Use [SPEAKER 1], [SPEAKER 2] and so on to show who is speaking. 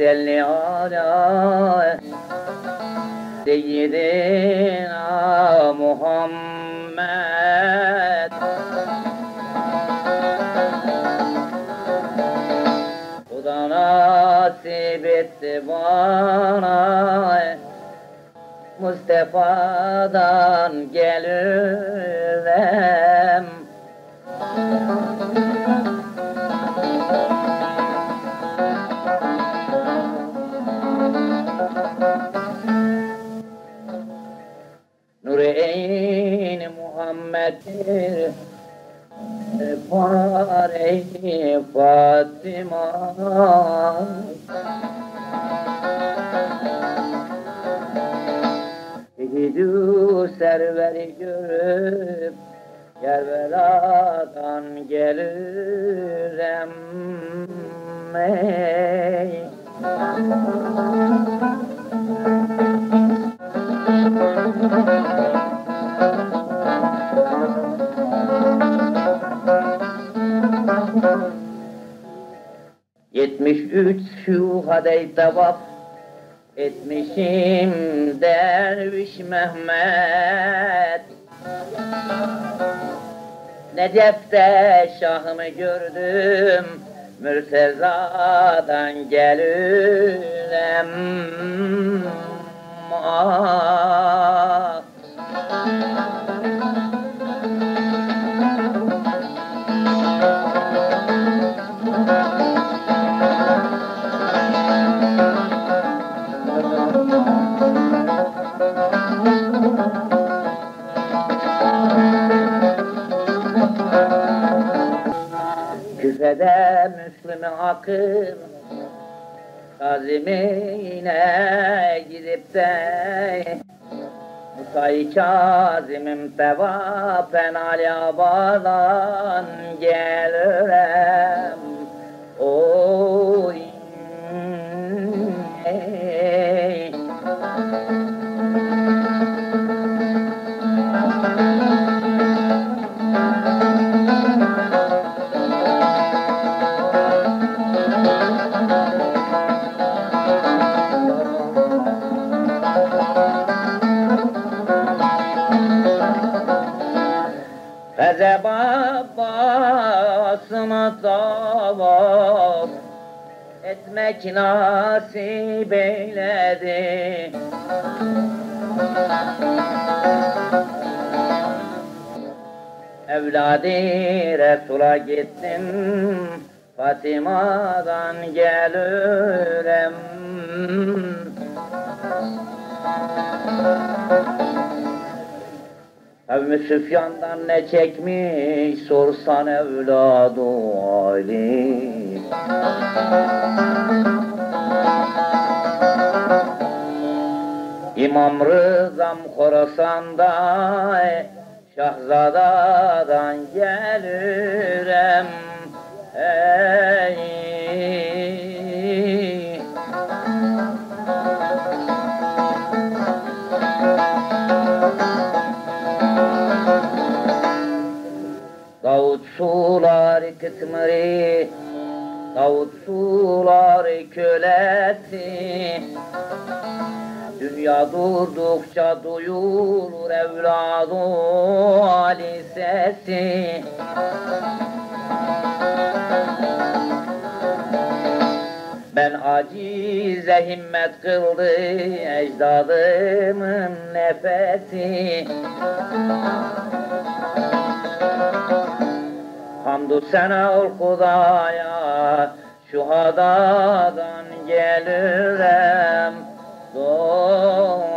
[SPEAKER 1] Salli ala seyyidina Muhammed. Kuda nasip etti bana Mustafa'dan gelirem Muhammed'dir. Fare Fatıma. Şehidü serveri görüp Kerbela'dan gelirem ey. Yetmiş üç şu hadey tavaf etmişim derviş Mehmet Necef'te şahımı gördüm Mürteza'dan gelirem ah. Küfede Akıl Kazimine gidip de Musa'yı Kazimim tevafen Ali Aba'dan gelirim babasını tavaf etmek nasip eyledi. Evladı Resul'a gittim, Fatima'dan gelirim. Evmi Süfyan'dan ne çekmiş sorsan evladı Ali. İmam Rızam Khorasan'da Şahzadadan gelirem Ey kıtmırı Davut suları kölesi Dünya durdukça duyulur evladı Ali sesi. Ben acize himmet kıldı ecdadımın nefesi Hamdü sena ol Kudaya Şuhadadan gelirem Doğum